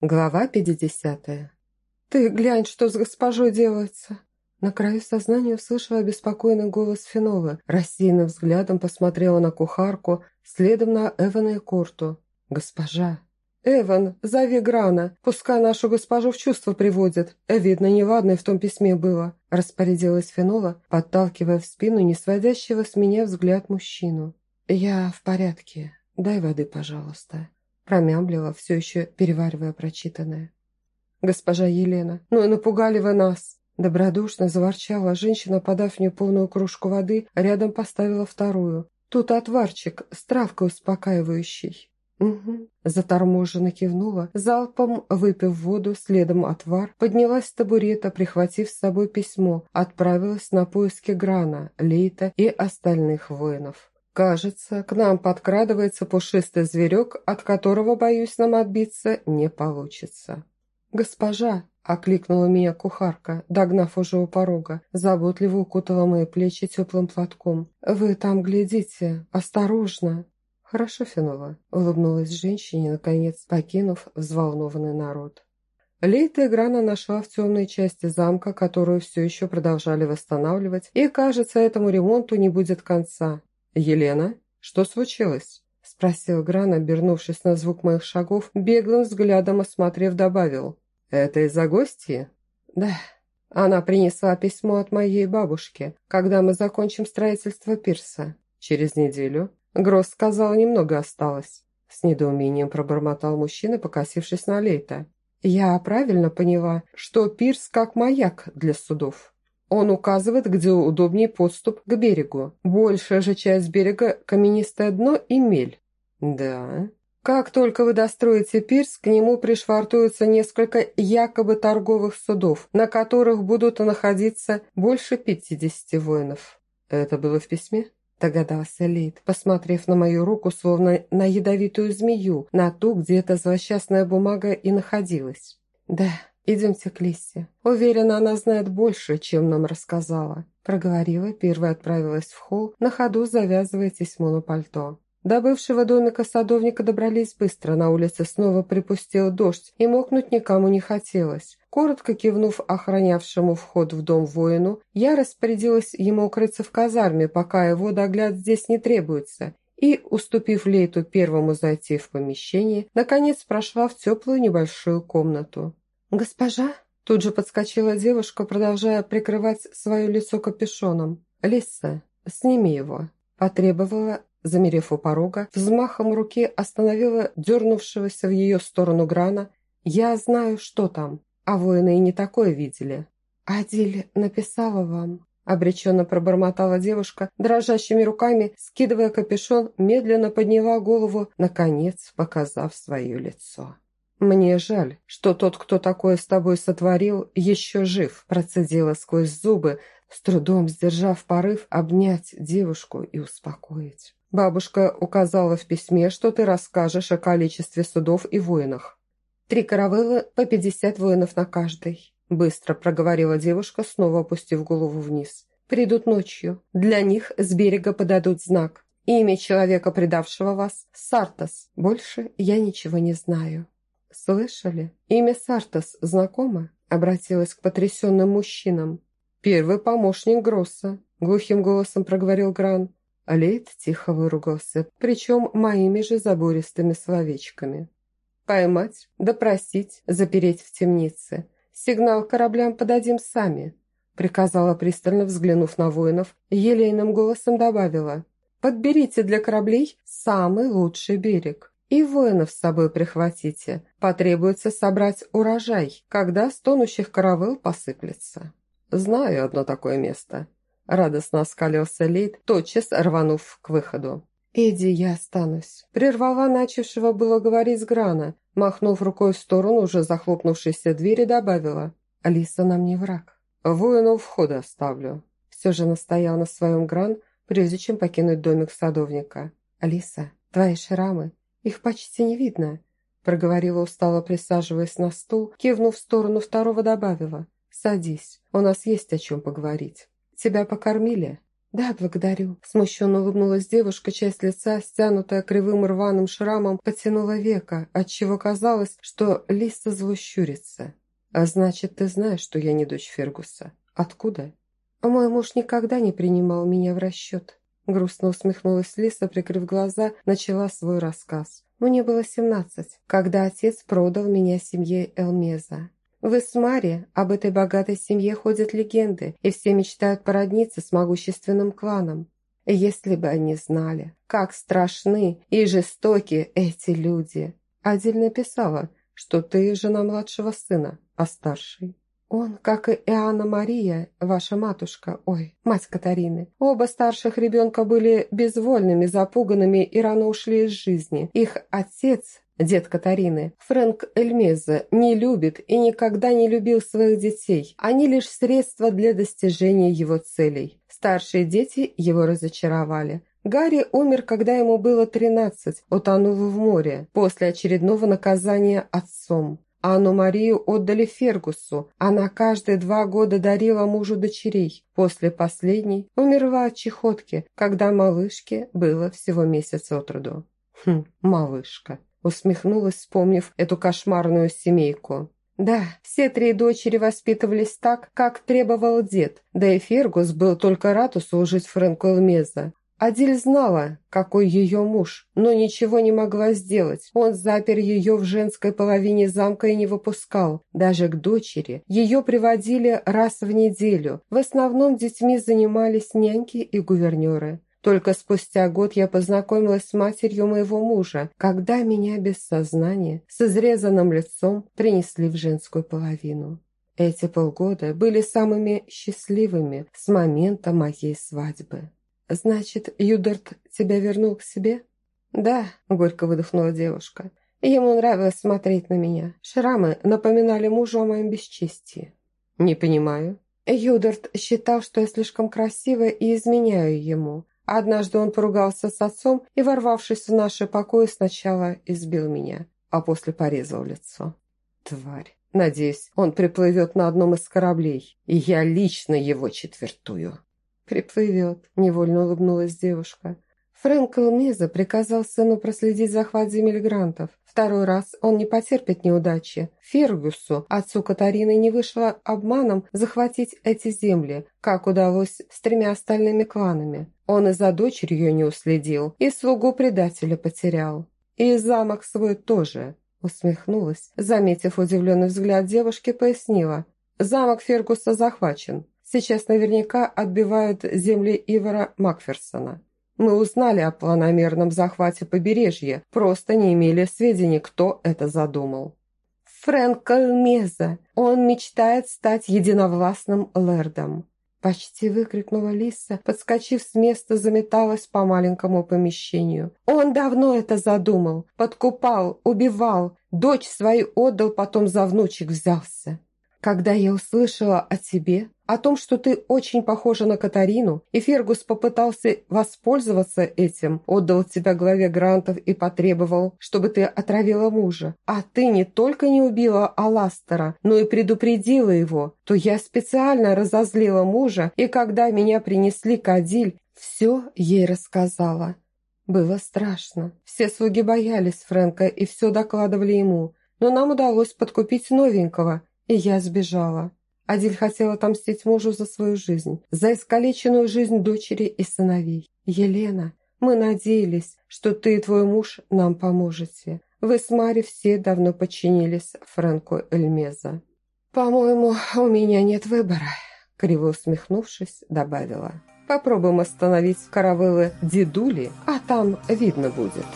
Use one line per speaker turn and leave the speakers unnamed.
Глава 50. «Ты глянь, что с госпожой делается!» На краю сознания услышала беспокойный голос Фенола, рассеянным взглядом посмотрела на кухарку, следом на Эвана и Корту. «Госпожа!» «Эван, зови Грана, пускай нашу госпожу в чувство приводит. Видно, неладное в том письме было», – распорядилась Фенола, подталкивая в спину не сводящего с меня взгляд мужчину. «Я в порядке. Дай воды, пожалуйста», промямлила, все еще переваривая прочитанное. «Госпожа Елена, ну и напугали вы нас!» Добродушно заворчала женщина, подав мне полную кружку воды, рядом поставила вторую. «Тут отварчик с травкой успокаивающей». «Угу», заторможенно кивнула, залпом выпив воду, следом отвар, поднялась с табурета, прихватив с собой письмо, отправилась на поиски Грана, Лейта и остальных воинов. Кажется, к нам подкрадывается пушистый зверек, от которого, боюсь, нам отбиться не получится. «Госпожа!» – окликнула меня кухарка, догнав уже у порога, заботливо укутала мои плечи теплым платком. «Вы там глядите, осторожно!» «Хорошо, Фенова», – улыбнулась женщине, наконец покинув взволнованный народ. Лейта Грана нашла в темной части замка, которую все еще продолжали восстанавливать, и, кажется, этому ремонту не будет конца. «Елена, что случилось?» – спросил Гран, обернувшись на звук моих шагов, беглым взглядом осмотрев, добавил. «Это из-за гостьи?» «Да». Она принесла письмо от моей бабушки, когда мы закончим строительство пирса. Через неделю. Гросс сказал, немного осталось. С недоумением пробормотал мужчина, покосившись на Лейта. «Я правильно поняла, что пирс как маяк для судов?» Он указывает, где удобнее подступ к берегу. Большая же часть берега – каменистое дно и мель. Да. Как только вы достроите пирс, к нему пришвартуются несколько якобы торговых судов, на которых будут находиться больше 50 воинов. Это было в письме? Догадался Лейд, посмотрев на мою руку, словно на ядовитую змею, на ту, где эта злосчастная бумага и находилась. Да, «Идемте к Лиссе. Уверена, она знает больше, чем нам рассказала». Проговорила, первая отправилась в холл, на ходу завязывая тесьму на пальто. До бывшего домика садовника добрались быстро, на улице снова припустил дождь, и мокнуть никому не хотелось. Коротко кивнув охранявшему вход в дом воину, я распорядилась ему укрыться в казарме, пока его догляд здесь не требуется, и, уступив Лейту первому зайти в помещение, наконец прошла в теплую небольшую комнату. «Госпожа?» Тут же подскочила девушка, продолжая прикрывать свое лицо капюшоном. «Лиса, сними его», – потребовала, замерев у порога, взмахом руки остановила дернувшегося в ее сторону Грана. «Я знаю, что там, а воины и не такое видели». «Адиль написала вам», – обреченно пробормотала девушка, дрожащими руками, скидывая капюшон, медленно подняла голову, наконец показав свое лицо. «Мне жаль, что тот, кто такое с тобой сотворил, еще жив», процедила сквозь зубы, с трудом сдержав порыв обнять девушку и успокоить. «Бабушка указала в письме, что ты расскажешь о количестве судов и воинах». «Три каравеллы по пятьдесят воинов на каждой», быстро проговорила девушка, снова опустив голову вниз. «Придут ночью. Для них с берега подадут знак. Имя человека, предавшего вас – Сартас. Больше я ничего не знаю». «Слышали? Имя Сартас знакомо?» Обратилась к потрясенным мужчинам. «Первый помощник Гросса», — глухим голосом проговорил Гран. Лейд тихо выругался, причем моими же забористыми словечками. «Поймать, допросить, запереть в темнице. Сигнал кораблям подадим сами», — приказала, пристально взглянув на воинов, елейным голосом добавила. «Подберите для кораблей самый лучший берег. И воинов с собой прихватите. Потребуется собрать урожай, когда с тонущих каравел посыплется. Знаю одно такое место. Радостно оскалился Лейд, тотчас рванув к выходу. «Иди, я останусь», – прервала начавшего было говорить Грана, махнув рукой в сторону уже захлопнувшейся двери, добавила. «Алиса нам не враг. Воину входа оставлю». Все же настоял на своем Гран, прежде чем покинуть домик садовника. «Алиса, твои шрамы их почти не видно», – проговорила устало, присаживаясь на стул, кивнув в сторону второго, добавила. «Садись, у нас есть о чем поговорить. Тебя покормили?» «Да, благодарю». Смущенно улыбнулась девушка, часть лица, стянутая кривым рваным шрамом, потянула века, отчего казалось, что Лиса злощурится. «А значит, ты знаешь, что я не дочь Фергуса? Откуда?» «Мой муж никогда не принимал меня в расчет». Грустно усмехнулась Лиса, прикрыв глаза, начала свой рассказ. «Мне было семнадцать, когда отец продал меня семье Элмеза. В Исмаре об этой богатой семье ходят легенды, и все мечтают породниться с могущественным кланом. Если бы они знали, как страшны и жестоки эти люди. Адиль написала, что ты жена младшего сына, а старший. Он, как и Иоанна Мария, ваша матушка, ой, мать Катарины. Оба старших ребенка были безвольными, запуганными и рано ушли из жизни. Их отец Дед Катарины, Фрэнк Эльмеза, не любит и никогда не любил своих детей. Они лишь средства для достижения его целей. Старшие дети его разочаровали. Гарри умер, когда ему было 13, утонув в море, после очередного наказания отцом. Анну Марию отдали Фергусу. Она каждые два года дарила мужу дочерей. После последней умерла от чехотки, когда малышке было всего месяц от роду. Хм, малышка усмехнулась, вспомнив эту кошмарную семейку. Да, все три дочери воспитывались так, как требовал дед, да и Фергус был только рад услужить Фрэнку Элмеза. Адиль знала, какой ее муж, но ничего не могла сделать. Он запер ее в женской половине замка и не выпускал. Даже к дочери. Ее приводили раз в неделю. В основном детьми занимались няньки и гувернеры. Только спустя год я познакомилась с матерью моего мужа, когда меня без сознания, с изрезанным лицом, принесли в женскую половину. Эти полгода были самыми счастливыми с момента моей свадьбы. «Значит, Юдарт тебя вернул к себе?» «Да», – горько выдохнула девушка. Ему нравилось смотреть на меня. Шрамы напоминали мужу о моем бесчестии. «Не понимаю». Юдарт считал, что я слишком красивая и изменяю ему. Однажды он поругался с отцом и, ворвавшись в наши покои, сначала избил меня, а после порезал лицо. Тварь. Надеюсь, он приплывет на одном из кораблей, и я лично его четвертую. Приплывет, невольно улыбнулась девушка. Фрэнк Элмеза приказал сыну проследить захват земель грантов. Второй раз он не потерпит неудачи. Фергюсу, отцу Катарины, не вышло обманом захватить эти земли, как удалось с тремя остальными кланами. Он и за дочерью не уследил, и слугу предателя потерял. И замок свой тоже, усмехнулась, заметив удивленный взгляд девушки, пояснила. Замок Фергуса захвачен. Сейчас наверняка отбивают земли Ивара Макферсона. Мы узнали о планомерном захвате побережья, просто не имели сведений, кто это задумал. Фрэнк Меза. Он мечтает стать единовластным лэрдом. Почти выкрикнула Лиса, подскочив с места, заметалась по маленькому помещению. Он давно это задумал, подкупал, убивал, дочь свою отдал, потом за внучек взялся. Когда я услышала о тебе, о том, что ты очень похожа на Катарину, и Фергус попытался воспользоваться этим, отдал тебя главе грантов и потребовал, чтобы ты отравила мужа. А ты не только не убила Аластера, но и предупредила его, то я специально разозлила мужа, и когда меня принесли Кадиль, все ей рассказала. Было страшно. Все слуги боялись Фрэнка и все докладывали ему. Но нам удалось подкупить новенького, и я сбежала. Адиль хотел отомстить мужу за свою жизнь, за искалеченную жизнь дочери и сыновей. «Елена, мы надеялись, что ты и твой муж нам поможете. Вы с Мари все давно подчинились Фрэнку Эльмеза». «По-моему, у меня нет выбора», – криво усмехнувшись, добавила. «Попробуем остановить каравеллы дедули, а там видно будет».